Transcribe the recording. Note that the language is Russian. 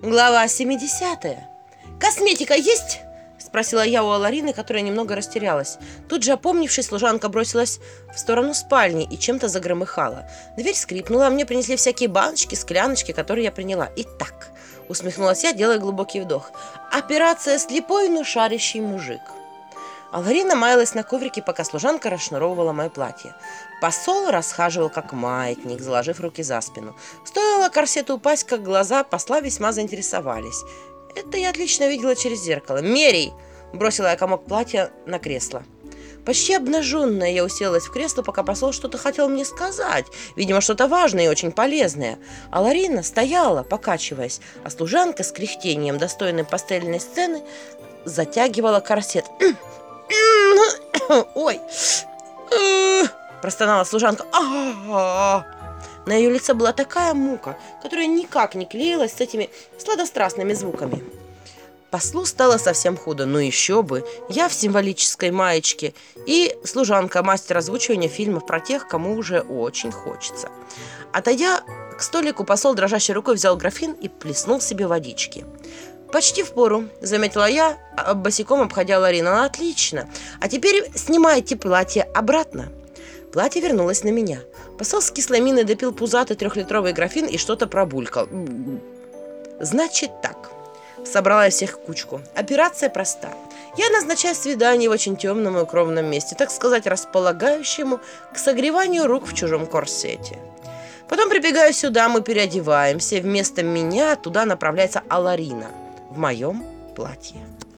Глава 70. «Косметика есть?» – спросила я у Аларины, которая немного растерялась. Тут же, опомнившись, служанка бросилась в сторону спальни и чем-то загромыхала. Дверь скрипнула, а мне принесли всякие баночки, скляночки, которые я приняла. Итак, усмехнулась я, делая глубокий вдох. «Операция «Слепой, но шарящий мужик». Аларина маялась на коврике, пока служанка расшнуровывала мое платье. Посол расхаживал как маятник, заложив руки за спину. Стоило корсету упасть, как глаза посла весьма заинтересовались. Это я отлично видела через зеркало. «Мерей!» – бросила я комок платья на кресло. Почти обнаженная я уселась в кресло, пока посол что-то хотел мне сказать. Видимо, что-то важное и очень полезное. А Ларина стояла, покачиваясь, а служанка с кряхтением, достойной пастельной сцены, затягивала корсет. Ой! Простонала служанка. На ее лице была такая мука, которая никак не клеилась с этими сладострастными звуками. Послу стало совсем худо, но еще бы. Я в символической маечке и служанка мастер озвучивания фильмов про тех, кому уже очень хочется. Отойдя к столику, посол дрожащей рукой взял графин и плеснул себе водички. «Почти в пору», — заметила я, а, босиком обходя Ларину. «Ну, отлично. А теперь снимайте платье обратно». Платье вернулось на меня. Посол с кислой миной допил пузатый трехлитровый графин и что-то пробулькал. «Значит так», — собрала я всех в кучку. «Операция проста. Я назначаю свидание в очень темном и укромном месте, так сказать, располагающему к согреванию рук в чужом корсете. Потом прибегаю сюда, мы переодеваемся, вместо меня туда направляется Аларина в моем платье.